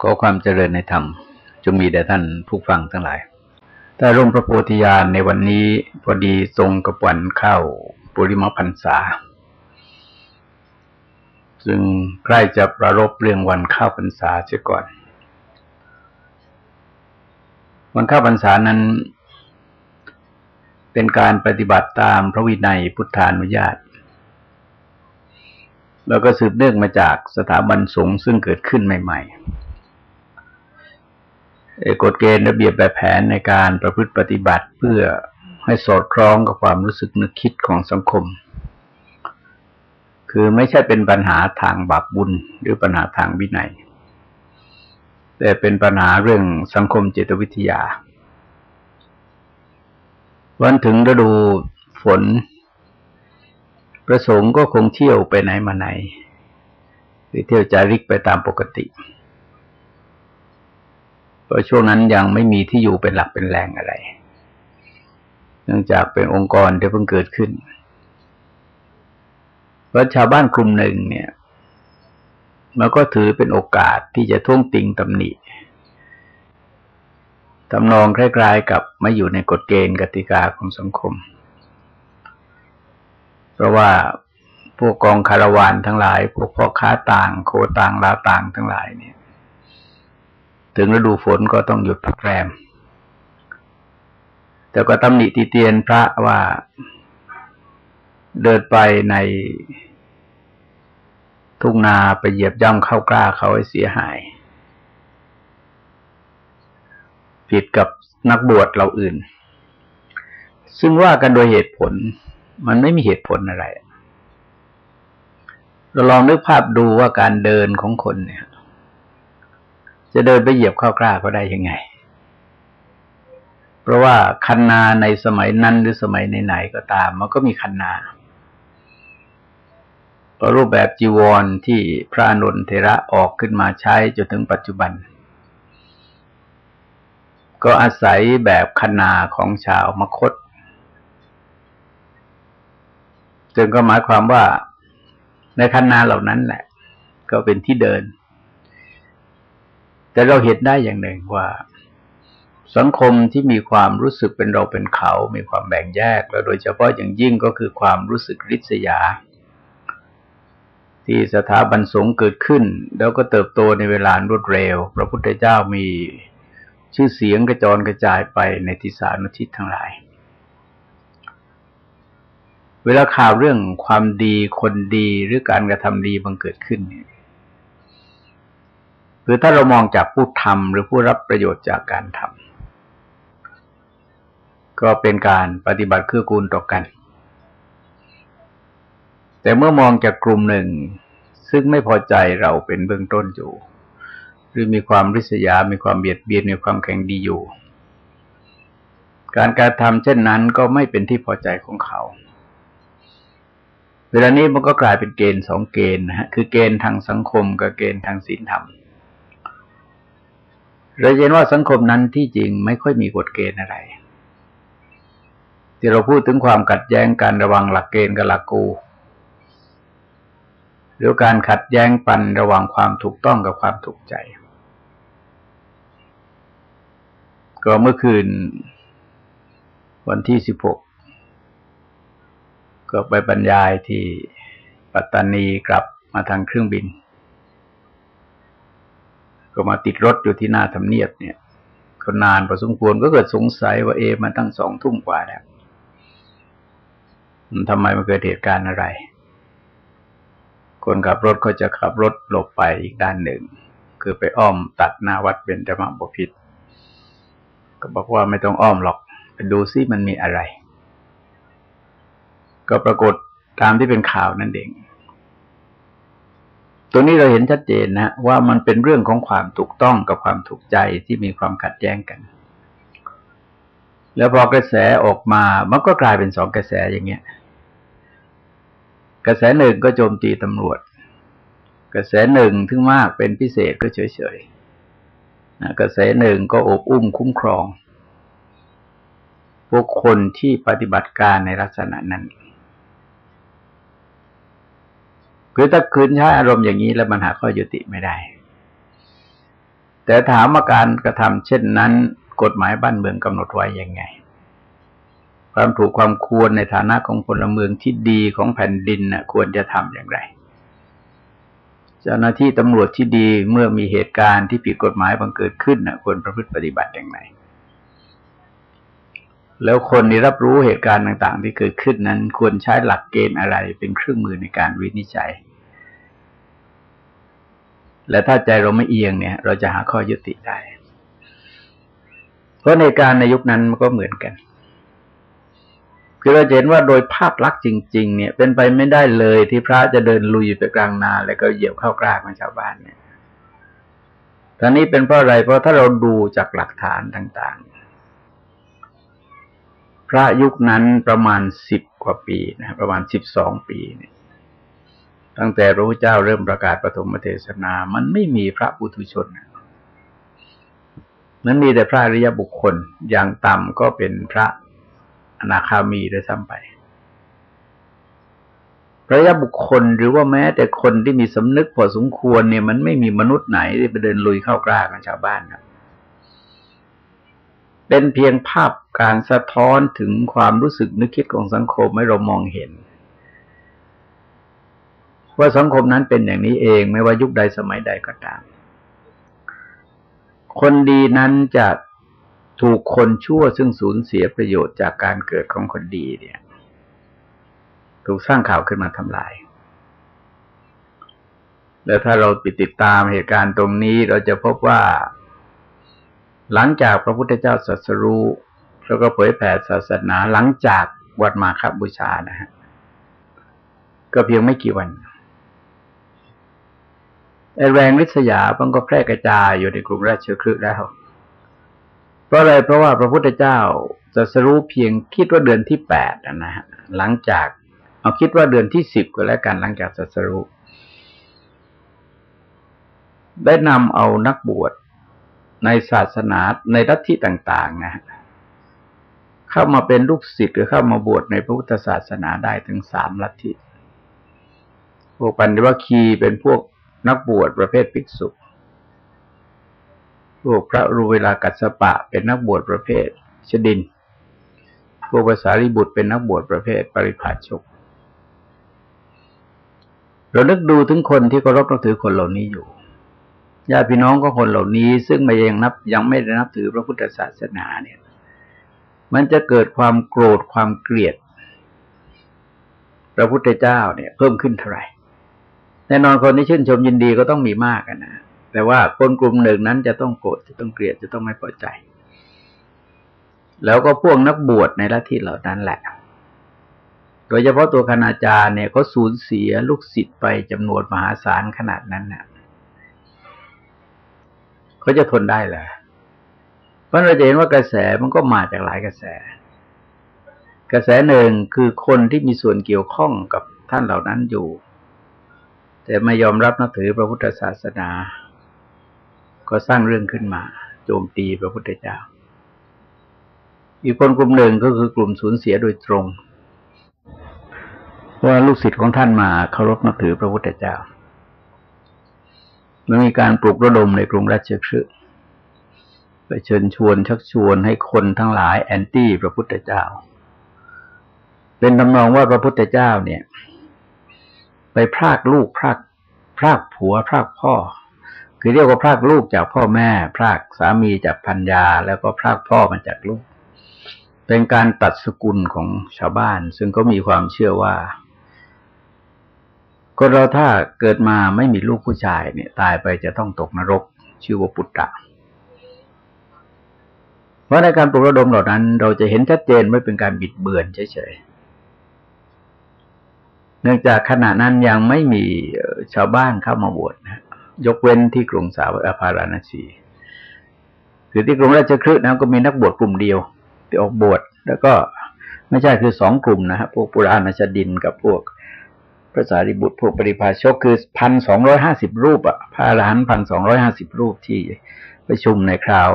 ขอความเจริญในธรรมจงมีแด่ท่านผู้ฟังทั้งหลาย แต่ร่มพระโพธิญาณในวันนี้พอดีทรงกับวันเข้าปุริมพรรษา ซึ่งใกล้จะประรบเรื่องวันเข้าพรรษาเสียก่อน วันเข้าพรรษานั้น เป็นการปฏิบัติตามพระวินัยพุทธานุญาตแล้วก็สืบเนื่องมาจากสถาบันสงฆ์ซึ่งเกิดขึ้นใหม่ ๆ กฎเกณฑ์ระเบียบแบบแผนในการประพฤติปฏิบัติเพื่อให้สอดคล้องกับความรู้สึกนึกคิดของสังคม คือไม่ใช่เป็นปัญหาทางบาปบุญหรือปัญหาทางวินัย แต่เป็นปัญหาเรื่องสังคมเจตวิทยา วันถึงฤดูฝน ประสงค์ก็คงเที่ยวไปไหนมาไหนหรือเที่ยวจาริกไปตามปกติเพราะช่วงนั้นยังไม่มีที่อยู่เป็นหลักเป็นแรงอะไร เนื่องจากเป็นองค์กรที่เพิ่งเกิดขึ้นเพราะชาวบ้านกลุ่มหนึ่งเนี่ยมันก็ถือเป็นโอกาสที่จะท่วงติงตำหนิทำนองคล้ายๆกับไม่อยู่ในกฎเกณฑ์กติกาของสังคม เพราะว่าพวกกองคารวานทั้งหลาย พวกพ่อค้าต่าง โคต่างลาต่างทั้งหลายเนี่ย ถึงฤดูฝนก็ต้องหยุดพักแรม แต่ก็ตำหนิตีเตียนพระว่าเดินไปในทุ่งนาไปเหยียบย่ำเข้ากล้าเขาให้เสียหาย ผิดกับนักบวชเราอื่น ซึ่งว่ากันโดยเหตุผล มันไม่มีเหตุผลอะไร เราลองนึกภาพดูว่าการเดินของคนเนี่ย จะเดินไปเหยียบข้าวกล้าก็ได้ยังไง เพราะว่าคันนาในสมัยนั้นหรือสมัยไหนๆก็ตาม มันก็มีคันนารูปแบบจีวรที่พระอนุนเทระออกขึ้นมาใช้จนถึงปัจจุบัน ก็อาศัยแบบคันนาของชาวมคต จึงก็หมายความว่าในคันนาเหล่านั้นแหละ ก็เป็นที่เดิน แต่เราเห็นได้อย่างหนึ่งว่า สังคมที่มีความรู้สึกเป็นเราเป็นเขา มีความแบ่งแยก แล้วโดยเฉพาะอย่างยิ่งก็คือความรู้สึกริษยา ที่สถาบันสงฆ์เกิดขึ้น แล้วก็เติบโตในเวลารวดเร็ว พระพุทธเจ้ามีชื่อเสียงกระจรกระจายไปในทิศานุทิศทั้งหลาย เวลาข่าวเรื่องความดีคนดีหรือการกระทำดีบังเกิดขึ้นเนี่ย คือถ้าเรามองจากผู้ทำหรือผู้รับประโยชน์จากการทำก็เป็นการปฏิบัติเคือกูลต่อกัน แต่เมื่อมองจากกลุ่มหนึ่ง ซึ่งไม่พอใจเราเป็นเบื้องต้นอยู่ หรือมีความริษยา มีความเบียดเบียน มีความแข็งดีอยู่ การการทำเช่นนั้นก็ไม่เป็นที่พอใจของเขาเวลานี้มันก็กลายเป็นเกณฑ์สองเกณฑ์นะฮะคือเกณฑ์ทางสังคมกับเกณฑ์ทางศีลธรรม เราเห็นว่าสังคมนั้นที่จริงไม่ค่อยมีกฎเกณฑ์อะไร ที่เราพูดถึงความขัดแย้งการระวังหลักเกณฑ์กับหลักกู หรือการขัดแย้งปันระหว่างความถูกต้องกับความถูกใจ ก็เมื่อคืน วันที่สิบหกก็ไปบรรยายที่ปัตตานีกลับมาทางเครื่องบิน ก็มาติดรถอยู่ที่หน้าทำเนียบเนี่ยก็นานพอสมควรก็เกิดสงสัยว่าเอมันตั้งสองทุ่มกว่าแล้วทำไมมันเกิดเหตุการณ์อะไร คนขับรถก็จะขับรถหลบไปอีกด้านหนึ่ง คือไปอ้อมตัดหน้าวัดเป็นธรรมบพิษก็บอกว่าไม่ต้องอ้อมหรอกไปดูซิมันมีอะไร ก็ปรากฏตามที่เป็นข่าวนั่นเอง ตัวนี้เราเห็นชัดเจนนะว่ามันเป็นเรื่องของความถูกต้องกับความถูกใจที่มีความขัดแย้งกัน แล้วพอกระแสออกมามันก็กลายเป็นสองกระแสอย่างเงี้ย กระแสหนึ่งก็โจมตีตำรวจ กระแสหนึ่งถึงมากเป็นพิเศษก็เฉยๆกระแสหนึ่งก็อบอุ้มคุ้มครองพวกคนที่ปฏิบัติการในลักษณะนั้น คือถ้าคืนใช้อารมณ์อย่างนี้แล้วมันหาข้อยุติไม่ได้ แต่ถามอาการกระทำเช่นนั้น กฎหมายบ้านเมืองกำหนดไว้ยังไง ความถูกความควรในฐานะของพลเมืองที่ดีของแผ่นดินนะควรจะทำอย่างไรเจ้าหน้าที่ตำรวจที่ดีเมื่อมีเหตุการณ์ที่ผิดกฎหมายบังเกิดขึ้นนะควรประพฤติปฏิบัติอย่างไรแล้วคนที่รับรู้เหตุการณ์ต่าง ๆ ที่เกิดขึ้นนั้น ควรใช้หลักเกณฑ์อะไรเป็นเครื่องมือในการวินิจฉัย และถ้าใจเราไม่เอียงเนี่ย เราจะหาข้อยุติได้ เพราะในการในยุคนั้นมันก็เหมือนกัน คือเราเห็นว่าโดยภาพลักษณ์จริง ๆ เนี่ย เป็นไปไม่ได้เลยที่พระจะเดินลุยไปกลางนาแล้วก็เหยียบเข้ากล้าของชาวบ้านเนี่ยท่านี้เป็นเพราะอะไร เพราะถ้าเราดูจากหลักฐานต่าง ๆ พระยุคนั้นประมาณสิบกว่าปีนะประมาณสิบสองปีเนี่ย ตั้งแต่พระพุทธเจ้าเริ่มประกาศปฐมเทศนา มันไม่มีพระปุถุชนนั้นมีแต่พระอริยบุคคล อย่างต่ำก็เป็นพระอนาคามีด้วยซ้ำไป พระยบุคคลหรือว่าแม้แต่คนที่มีสำนึกพอสมควรเนี่ย มันไม่มีมนุษย์ไหนที่ไปเดินลุยเข้ากล้ากับชาวบ้านครับ เป็นเพียงภาพการสะท้อนถึงความรู้สึกนึกคิดของสังคมให้เรามองเห็น ว่าสังคมนั้นเป็นอย่างนี้เองไม่ว่ายุคใดสมัยใดก็ตาม คนดีนั้นจะถูกคนชั่วซึ่งสูญเสียประโยชน์จากการเกิดของคนดีเนี่ย ถูกสร้างข่าวขึ้นมาทำลาย แล้วถ้าเราไปติดตามเหตุการณ์ตรงนี้เราจะพบว่า หลังจากพระพุทธเจ้าสัสรู้แล้วก็เผยแผ่ศาสนาหลังจากวัดมาคบูชานะฮะก็เพียงไม่กี่วัน แรงริษยามันก็แพร่กระจายอยู่ในกรุงราชคฤห์แล้วเพราะอะไรเพราะว่าพระพุทธเจ้าจะสรู้เพียงคิดว่าเดือนที่แปดนะฮะหลังจากเอาคิดว่าเดือนที่สิบก็แล้วกันหลังจากสัสรู้ได้นำเอานักบวชในศาสนาในลัทธิต่างๆนะเข้ามาเป็นลูกศิษย์หรือเข้ามาบวชในพระพุทธศาสนาได้ถึงสามลัทธิพวกปัญญวคีเป็นพวก นักบวชประเภทภิกษุพวกพระรูเวลากัสปะเป็นนักบวชประเภทชดิน พวกภาษาริบุตรเป็นนักบวชประเภทปริภาชก เราเลือกดูถึงคนที่เคารพนับถือคนเหล่านี้อยู่ญาติพี่น้องก็คนเหล่านี้ ซึ่งไม่ยังนับยังไม่ได้นับถือพระพุทธศาสนาเนี่ย มันจะเกิดความโกรธความเกลียด พระพุทธเจ้าเนี่ย เพิ่มขึ้นเท่าไหร่ แน่นอนคนที่ชื่นชมยินดีก็ต้องมีมากนะแต่ว่าคนกลุ่มหนึ่งนั้นจะต้องโกรธจะต้องเกลียดจะต้องไม่พอใจ แล้วก็พวกนักบวชในลัทธิเหล่านั้นแหละ โดยเฉพาะตัวคณาจารย์เนี่ยเขาสูญเสียลูกศิษย์ไปจำนวนมหาศาลขนาดนั้นนะ่ะเขาจะทนได้เหรอเพราะเราจะเห็นว่ากระแสมันก็มาจากหลายกระแส กระแสหนึ่งคือคนที่มีส่วนเกี่ยวข้องกับท่านเหล่านั้นอยู่ แต่ไม่ยอมรับนับถือพระพุทธศาสนา ก็สร้างเรื่องขึ้นมา โจมตีพระพุทธเจ้า อีกคนกลุ่มหนึ่งก็คือกลุ่มสูญเสียโดยตรงว่าลูกศิษย์ของท่านมาเคารพนับถือพระพุทธเจ้ามันมีการปลุกระดมในกรุงราชคฤห์ไปเชิญชวนชักชวนให้คนทั้งหลายแอนตี้พระพุทธเจ้า เป็นตำนองว่าพระพุทธเจ้าเนี่ย ไปพรากลูกพรากพรากผัวพรากพ่อ คือเรียกว่าพรากลูกจากพ่อแม่ พรากสามีจากพันยาแล้วก็พรากพ่อมาจากลูก เป็นการตัดสกุลของชาวบ้าน ซึ่งก็มีความเชื่อว่าคนเราถ้าเกิดมาไม่มีลูกผู้ชายเนี่ย ตายไปจะต้องตกนรก ชื่อว่าปุตตะเพราะในการปลุกระดมเหล่านั้น เราจะเห็นชัดเจนไม่เป็นการบิดเบือนเฉยๆ เนื่องจากขณะนั้นยังไม่มีชาวบ้านเข้ามาบวชนะยกเว้นที่กรุงสาวอภาราณสีคือที่กรุงราชคฤห์นะก็มีนักบวชกลุ่มเดียวที่ออกบวชแล้วก็ไม่ใช่คือสองกลุ่มนะฮะพวกปุราณชดินกับพวกพระสารีบุตรพวกปริพาชกคือพันสองร้อยห้าสิบรูปอะพระอรหันต์พันสองร้อยห้าสิบรูปที่ประชุมในคราว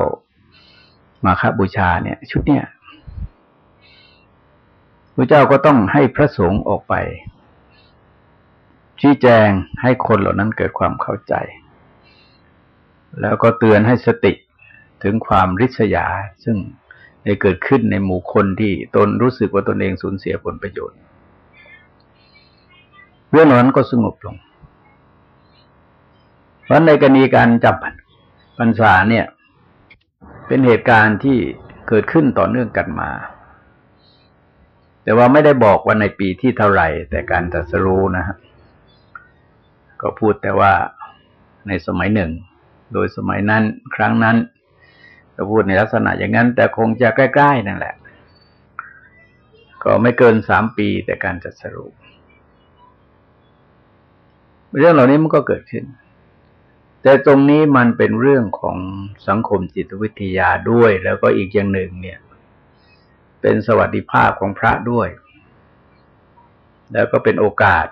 มาคบูชาเนี่ย ชุดเนี้ยพระเจ้าก็ต้องให้พระสงฆ์ออกไป ชี้แจงให้คนเหล่านั้นเกิดความเข้าใจ แล้วก็เตือนให้สติถึงความริษยา ซึ่งได้เกิดขึ้นในหมู่คนที่ตนรู้สึกว่าตนเองสูญเสียผลประโยชน์เรื่องนั้นก็สงบลง เพราะในกรณีการจับพรรษาเนี่ย เป็นเหตุการณ์ที่เกิดขึ้นต่อเนื่องกันมา แต่ว่าไม่ได้บอกว่าในปีที่เท่าไหร่ แต่การตรัสรู้นะฮะ ก็พูดแต่ว่าในสมัยหนึ่ง โดยสมัยนั้น ครั้งนั้น ก็พูดในลักษณะอย่างนั้น แต่คงจะใกล้ๆนั่นแหละ ก็ไม่เกินสามปีแต่การจัดสรุป เรื่องเหล่านี้มันก็เกิดขึ้น แต่ตรงนี้มันเป็นเรื่องของสังคมจิตวิทยาด้วย แล้วก็อีกอย่างหนึ่งเนี่ย เป็นสวัสดิภาพของพระด้วย แล้วก็เป็นโอกาส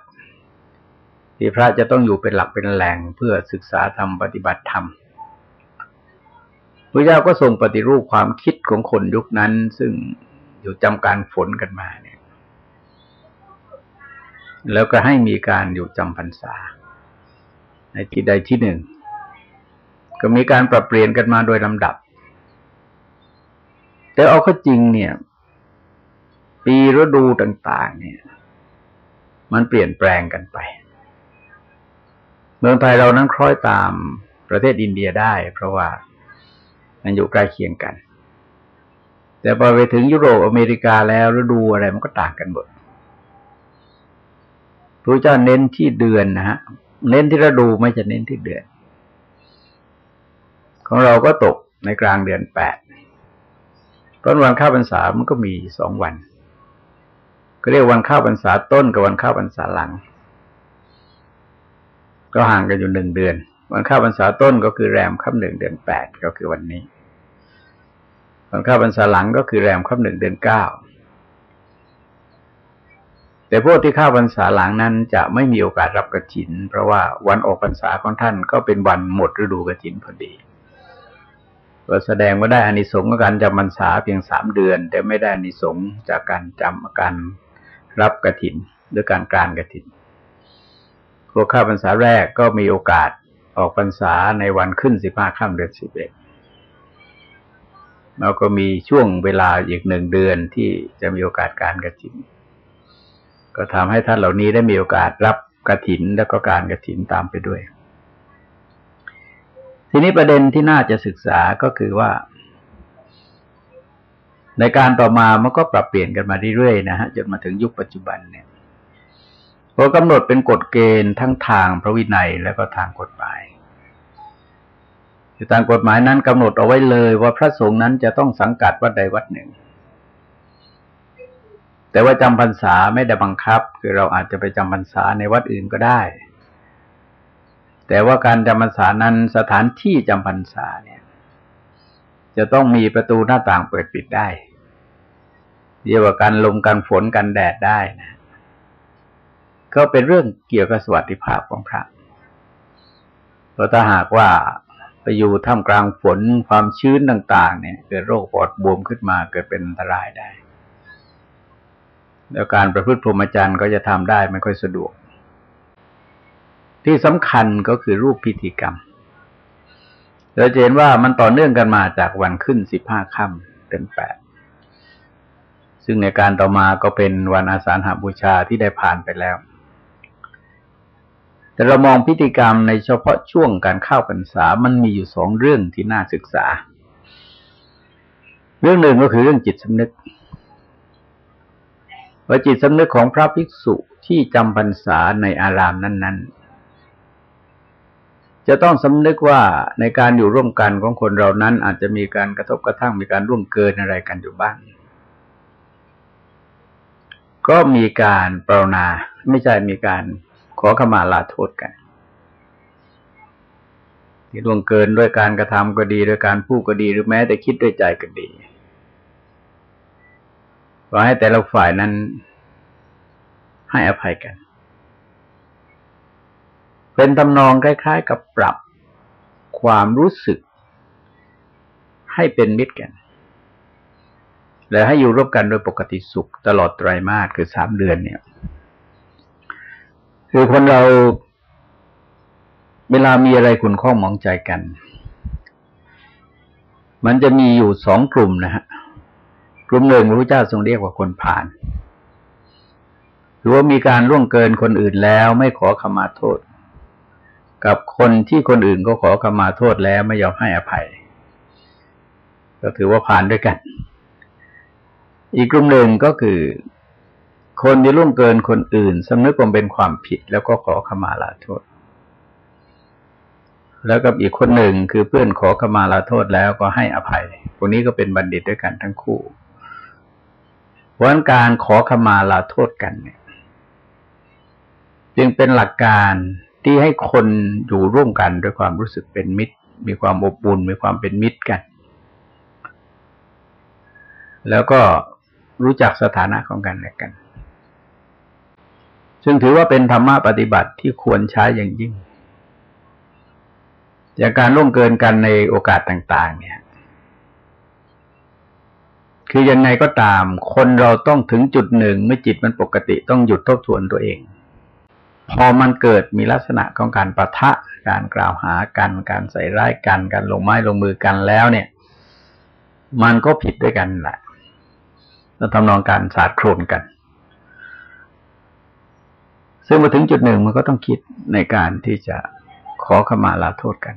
ที่พระจะต้องอยู่เป็นหลักเป็นแหล่งเพื่อศึกษาธรรมปฏิบัติธรรมพระเจ้าก็ทรงปฏิรูปความคิดของคนยุคนั้น ซึ่งอยู่จำการฝนกันมาเนี่ย แล้วก็ให้มีการอยู่จำพรรษา ในที่ใดที่หนึ่ง ก็มีการปรับเปลี่ยนกันมาโดยลำดับ แต่เอาข้อจริงเนี่ย ปีฤดูต่าง ๆ เนี่ย มันเปลี่ยนแปลงกันไป เมืองไทยเรานั้นคล้อยตามประเทศอินเดียได้ เพราะว่ามันอยู่ใกล้เคียงกัน แต่พอไปถึงยุโรปอเมริกาแล้วฤดูอะไรมันก็ต่างกันหมดพระเจ้าเน้นที่เดือนนะฮะ เน้นที่ฤดูไม่จะเน้นที่เดือน ของเราก็ตกในกลางเดือนแปดเพราะวันข้าวพรรษามันก็มีสองวัน ก็เรียกวันข้าวพรรษาต้นกับวันข้าวพรรษาหลัง ก็ห่างกันอยู่หนึ่งเดือน วันข้าวพรรษาต้นก็คือแรมค่ำหนึ่งเดือนแปดก็คือวันนี้ วันข้าพรรษาหลังก็คือแรมค่ำหนึ่งเดือนเก้าแต่พวกที่ข้าพรรษาหลังนั้นจะไม่มีโอกาสรับกระถิน เพราะว่าวันออกพรรษาของท่านก็เป็นวันหมดฤดูกระถินพอดีก็แสดงว่าได้อานิสงส์การจำพรรษาเพียงสามเดือน แต่ไม่ได้อานิสงส์จากการจำการรับกระถินหรือการการกระถิน พวกข้าพรรษาแรกก็มีโอกาสออกพรรษาในวันขึ้นสิบห้าค่ำเดือนสิบเอ็ดแล้วก็มีช่วงเวลาอีกหนึ่งเดือนที่จะมีโอกาสการกระถิน ก็ทำให้ท่านเหล่านี้ได้มีโอกาสรับกระถินแล้วก็การกระถินตามไปด้วย ทีนี้ประเด็นที่น่าจะศึกษาก็คือว่า ในการต่อมามันก็ปรับเปลี่ยนกันมาเรื่อยๆนะฮะจนมาถึงยุคปัจจุบันเนี่ย พอกำหนดเป็นกฎเกณฑ์ทั้งทางพระวินัยแล้วก็ทางกฎหมายู่ตามกฎหมายนั้นกำหนดเอาไว้เลยว่าพระสงฆ์นั้นจะต้องสังกัดวัดใดวัดหนึ่ง แต่ว่าจำพรรษาไม่ได้บังคับ คือเราอาจจะไปจำพรรษาในวัดอื่นก็ได้ แต่ว่าการจำพรรษานั้นสถานที่จำพรรษาเนี่ย จะต้องมีประตูหน้าต่างเปิดปิดได้เรียกว่าการลมการฝนกันแดดได้นะ ก็เป็นเรื่องเกี่ยวกับสวัสดิภาพของพระเพราะถ้าหากว่าไปอยู่ท่ามกลางฝนความชื้นต่าง ๆ เนี่ย เกิดโรคปอดบวมขึ้นมาเกิดเป็นอันตรายได้ แล้วการประพฤติพรหมจรรย์ก็จะทำได้ไม่ค่อยสะดวก ที่สำคัญก็คือรูปพิธีกรรมเราจะเห็นว่ามันต่อเนื่องกันมาจากวันขึ้นสิบห้าค่ำเป็นแปดซึ่งในการต่อมาก็เป็นวันอาสาฬหาบูชาที่ได้ผ่านไปแล้ว แต่เรามองพิธีกรรมในเฉพาะช่วงการเข้าพรรษา มันมีอยู่สองเรื่องที่น่าศึกษา เรื่องหนึ่งก็คือเรื่องจิตสำนึกว่าจิตสำนึกของพระภิกษุที่จำพรรษาในอารามนั้น ๆ จะต้องสำนึกว่าในการอยู่ร่วมกันของคนเรานั้น อาจจะมีการกระทบกระทั่งมีการร่วงเกินอะไรกันอยู่บ้าง ก็มีการปรนนาไม่ใช่มีการ ขอขมาลาโทษกันที่ล่วงเกินด้วยการกระทำก็ดีด้วยการพูดก็ดีหรือแม้แต่คิดด้วยใจก็ดีขอให้แต่ละฝ่ายนั้น ให้อภัยกัน เป็นตำนองคล้าย ๆ กับปรับความรู้สึก ให้เป็นมิตรกัน และให้อยู่ร่วมกันโดยปกติสุขตลอดไตรมาสคือสามเดือนเนี่ย คือคนเราเวลามีอะไรคุณข้องมองใจกัน มันจะมีอยู่สองกลุ่มนะฮะ กลุ่มหนึ่งพระพุทธเจ้าทรงเรียกว่าคนผ่าน หรือว่ามีการล่วงเกินคนอื่นแล้วไม่ขอขมาโทษ กับคนที่คนอื่นก็ขอขมาโทษแล้วไม่ยอมให้อภัย ก็ถือว่าผ่านด้วยกัน อีกกลุ่มหนึ่งก็คือ คนที่ล่วงเกินคนอื่นสำนึกว่าเป็นความผิดแล้วก็ขอขมาลาโทษ แล้วกับอีกคนหนึ่งคือเพื่อนขอขมาลาโทษแล้วก็ให้อภัยพวกนี้ก็เป็นบัณฑิตด้วยกันทั้งคู่เพราะการขอขมาลาโทษกันเนี่ย จึงเป็นหลักการที่ให้คนอยู่ร่วมกันด้วยความรู้สึกเป็นมิตร มีความอบอุ่นมีความเป็นมิตรกัน แล้วก็รู้จักสถานะของกันและกัน ซึ่งถือว่าเป็นธรรมะปฏิบัติที่ควรใช้อย่างยิ่ง จากการล่วงเกินกันในโอกาสต่าง ๆ เนี่ย คือยังไงก็ตาม คนเราต้องถึงจุดหนึ่งเมื่อจิตมันปกติต้องหยุดทบทวนตัวเอง พอมันเกิดมีลักษณะของการประทะ การกล่าวหากัน การใส่ร้ายกัน การลงไม้ลงมือกันแล้วเนี่ย มันก็ผิดด้วยกันแหละเราทำนองการสาดโครนกัน ซึ่งมาถึงจุดหนึ่งมันก็ต้องคิดในการที่จะขอขมาลาโทษกัน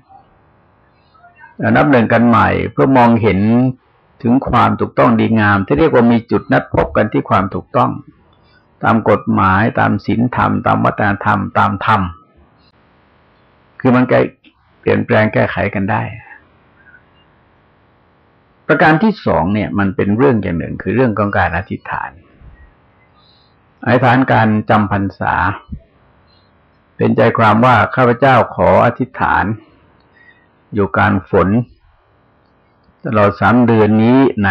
นับหนึ่งกันใหม่เพื่อมองเห็นถึงความถูกต้องดีงาม ที่เรียกว่ามีจุดนัดพบกันที่ความถูกต้อง ตามกฎหมายตามศีลธรรม ตามวัฒนธรรม ตามธรรม คือมันแก้เปลี่ยนแปลงแก้ไขกันได้ ประการที่สองเนี่ย มันเป็นเรื่องอย่างหนึ่ง คือเรื่องของการอธิษฐาน อธิษฐานการจำพรรษา เป็นใจความว่าข้าพเจ้าขออธิษฐาน อยู่การฝน ตลอดสามเดือนนี้ใน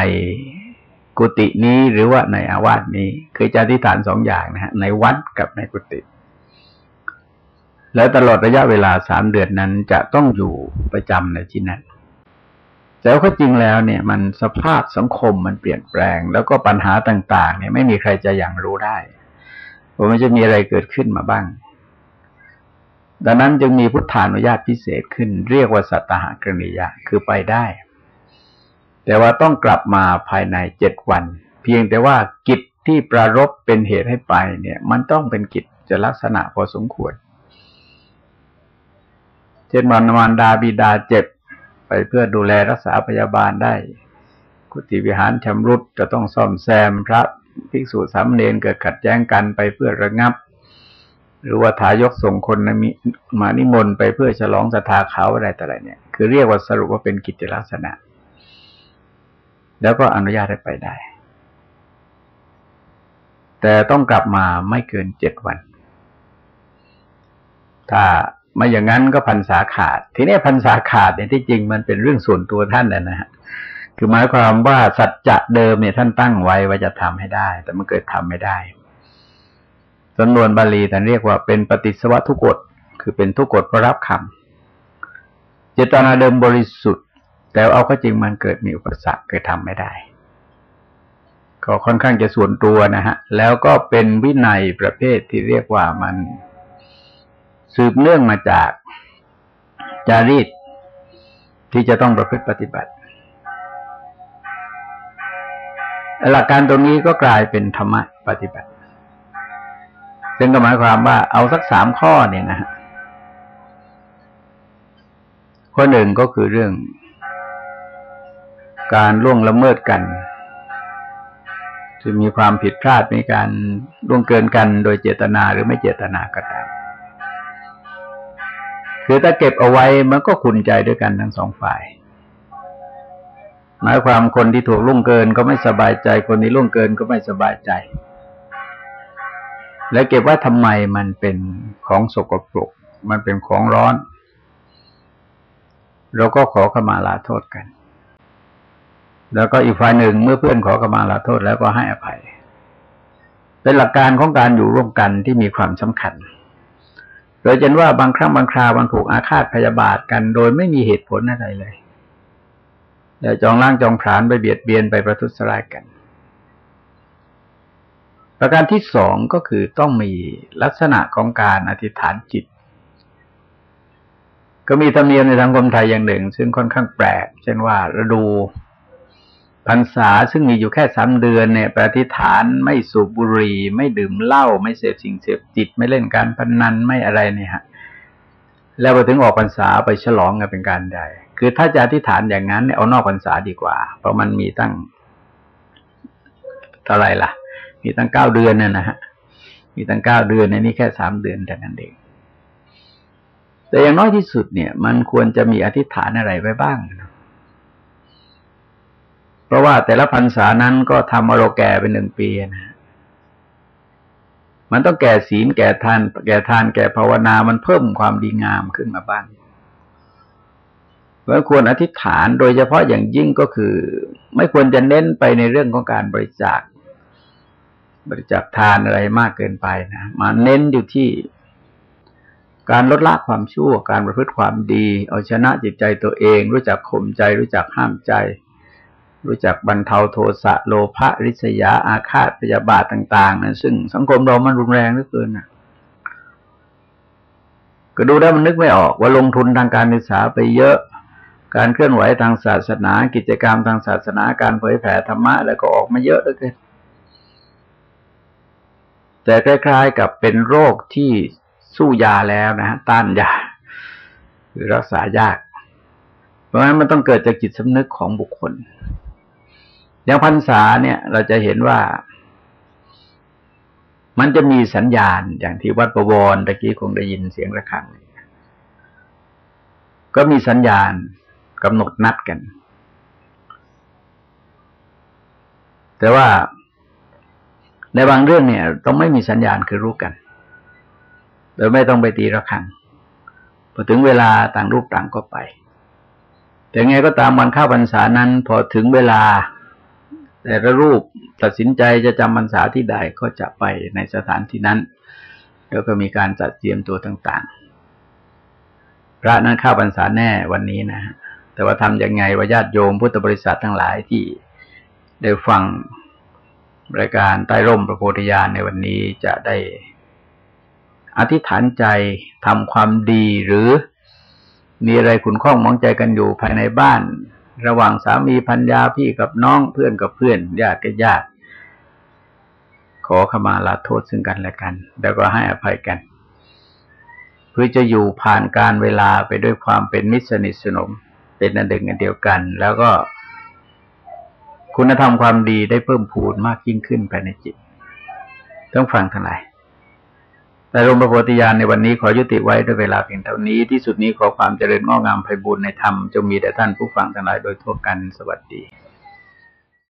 กุฏินี้หรือว่าในอาวาสนี้ คือจะอธิษฐานสองอย่างนะฮะในวัดกับในกุฏิแล้วตลอดระยะเวลาสามเดือนนั้นจะต้องอยู่ประจำในที่นั้นแต่ว่าจริงแล้วเนี่ย มันสภาพสังคมมันเปลี่ยนแปลง แล้วก็ปัญหาต่าง ๆ เนี่ยไม่มีใครจะอยังรู้ได้ ว่ามันจะมีอะไรเกิดขึ้นมาบ้าง ดังนั้นจึงมีพุทธานุญาตพิเศษขึ้น เรียกว่าสัตหกรณียะคือไปได้ แต่ว่าต้องกลับมาภายในเจ็ดวัน เพียงแต่ว่ากิจที่ประรบเป็นเหตุให้ไปเนี่ย มันต้องเป็นกิจจะลักษณะพอสมควร เช่นมันมารดาบิดาเจ็บไปเพื่อดูแลรักษาพยาบาลได้ กุฏิวิหารชำรุดจะต้องซ่อมแซมพระ ภิกษุสามเณรเกิดขัดแย้งกันไปเพื่อระงับ หรือว่าทายกส่งคนมานิมนต์ไปเพื่อฉลองศรัทธาเขาอะไรแต่อะไรเนี่ย คือเรียกว่าสรุปว่าเป็นกิจลักษณะ แล้วก็อนุญาตให้ไปได้ แต่ต้องกลับมาไม่เกินเจ็ดวัน ถ้าไม่อย่างนั้นก็พันษาขาด ทีนี้พันษาขาดเนี่ยที่จริงมันเป็นเรื่องส่วนตัวท่านนะฮะ คือหมายความว่าสัจจะเดิมเนี่ยท่านตั้งไว้ว่าจะทำให้ได้ แต่มันเกิดทำไม่ได้สำนวนบาลีท่านเรียกว่าเป็นปฏิสวัทุกฎคือเป็นทุกกฎเพระรับคำเจตนาเดิมบริสุทธิ์ แต่เอาก็จริงมันเกิดมีอุปสรรคเกิดทำไม่ได้ ก็ค่อนข้างจะส่วนตัวนะฮะ แล้วก็เป็นวินัยประเภทที่เรียกว่ามันสืบเนื่องมาจากจารีตที่จะต้องประพฤติปฏิบัติ หลักการตรงนี้ก็กลายเป็นธรรมะปฏิบัติ ซึ่งก็หมายความว่าเอาสักสามข้อเนี่ยนะฮะข้อหนึ่งก็คือเรื่อง การล่วงละเมิดกันจะมีความผิดพลาดในการล่วงเกินกันโดยเจตนาหรือไม่เจตนาก็ตามคือถ้าเก็บเอาไว้มันก็ขุนใจด้วยกันทั้งสองฝ่าย หมายความคนที่ถูกล่วงเกินก็ไม่สบายใจ คนที่ล่วงเกินก็ไม่สบายใจ แล้วเก็บว่าทำไมมันเป็นของสกปรก มันเป็นของร้อน เราก็ขอขมาลาโทษกัน แล้วก็อีกฝ่ายหนึ่งเมื่อเพื่อนขอขมาลาโทษแล้วก็ให้อภัย เป็นหลักการของการอยู่ร่วมกันที่มีความสำคัญโดยเช่นว่าบางครั้งบางคราวมันถูกอาฆาตพยาบาทกัน โดยไม่มีเหตุผลอะไรเลย จองล่างจองผานไปเบียดเบียนไปประทุษร้ายกัน ประการที่สองก็คือต้องมีลักษณะของการอธิษฐานจิต ก็มีธรรมเนียมในสังคมไทยอย่างหนึ่ง ซึ่งค่อนข้างแปลก เช่นว่าฤดูพรรษาซึ่งมีอยู่แค่สามเดือนเนี่ยปฏิฐานไม่สูบบุหรี่ ไม่ดื่มเหล้าไม่เสพสิ่งเสพติดไม่เล่นการพนันไม่อะไรเนี่ยฮะแล้วพอถึงออกพรรษาไปฉลองกันเป็นการใหญ่ คือถ้าจะอธิษฐานอย่างนั้นเนี่ยเอานอกพรรษาดีกว่า เพราะมันมีตั้งเท่าไรล่ะ มีตั้งเก้าเดือนเนี่ยนะฮะมีตั้งเก้าเดือนในนี้แค่สามเดือนแต่นั้นเองแต่อย่างน้อยที่สุดเนี่ย มันควรจะมีอธิษฐานอะไรไว้บ้าง เพราะว่าแต่ละพรรษานั้นก็ทำมาเรแก่เป็นหนึ่งปีนะมันต้องแก่ศีลแก่ทาน แก่ทานแก่ภาวนา มันเพิ่มความดีงามขึ้นมาบ้าง เพราะควรอธิษฐานโดยเฉพาะอย่างยิ่งก็คือ ไม่ควรจะเน้นไปในเรื่องของการบริจาค บริจาคทานอะไรมากเกินไปนะมาเน้นอยู่ที่ การลดละความชั่ว การประพฤติความดี เอาชนะจิตใจตัวเอง รู้จักข่มใจ รู้จักห้ามใจ รู้จักบรรเทาโทสะโลภะริษยา อาฆาตพยาบาทต่างๆนะซึ่งสังคมเรามันรุนแรงเหลือเกินนะก็ดูได้มันนึกไม่ออกว่าลงทุนทางการศึกษาไปเยอะ การเคลื่อนไหวทางศาสนา กิจกรรมทางศาสนาการเผยแผ่ธรรมะแล้วก็ออกมาเยอะเหลือเกินแต่คล้ายๆกับเป็นโรคที่สู้ยาแล้วนะ ต้านยาคือรักษายาก เพราะฉะนั้นมันต้องเกิดจากจิตสำนึกของบุคคล อย่างพรรษาเนี่ย เราจะเห็นว่า มันจะมีสัญญาณอย่างที่วัดประวรตะกี้คงได้ยินเสียงระฆัง ก็มีสัญญาณ กำหนดนัดกัน แต่ว่าในบางเรื่องเนี่ย ต้องไม่มีสัญญาณคือรู้กัน โดยไม่ต้องไปตีระฆังพอถึงเวลาต่างรูปต่างก็ไป แต่ไงก็ตามวันข้าพรรษานั้น พอถึงเวลา แต่ละรูปตัดสินใจจะจำพรรษาที่ใดก็จะไปในสถานที่นั้น แล้วก็มีการจัดเตรียมตัวต่าง ๆ พระนั้นข้าพรรษาแน่วันนี้นะ แต่ว่าทำยังไงว่าญาติโยมพุทธบริษัททั้งหลายที่ได้ฟังรายการใต้ร่มพระโพธิญาณในวันนี้จะได้อธิษฐานใจทำความดีหรือมีอะไรขุนข้องมองใจกันอยู่ภายในบ้าน ระหว่างสามีพัญญาพี่กับน้องเพื่อนกับเพื่อนญาติกับญาติ ขอขมาลาโทษซึ่งกันและกัน แล้วก็ให้อภัยกัน เพื่อจะอยู่ผ่านการเวลาไปด้วยความเป็นมิตรสนิทสนม เป็นอันเดึงอันเดียวกัน แล้วก็คุณธรรมความดีได้เพิ่มพูนมากยิ่งขึ้นภายในจิต ต้องฟังทั้งหลายแต่ลมประโพธิญาณในวันนี้ขอยุติไว้ด้วยเวลาเพียงเท่านี้ ที่สุดนี้ขอความเจริญงอกงามไพบูรณ์ในธรรมจงมีแด่ท่านผู้ฟังทั้งหลายโดยทั่วกันสวัสดี